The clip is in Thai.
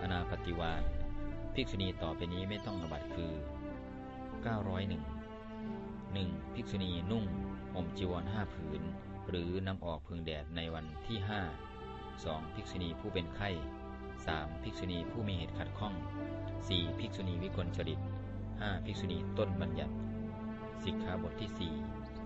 อนาปฏิวานภิกษุณีต่อไปนี้ไม่ต้องอบัตคือ 901 1. ภิกษุณีนุ่งห่มจีวรห้าผืน หรือนำออกพึงแดดในวันที่ห้า 2. ภิกษุณีผู้เป็นไข้ 3. ภิกษุณีผู้มีเหตุขัดข้อง 4. ภิกษุณีวิกลจริต 5. ภิกษุณีต้นบัญญัติสิกขาบทที่4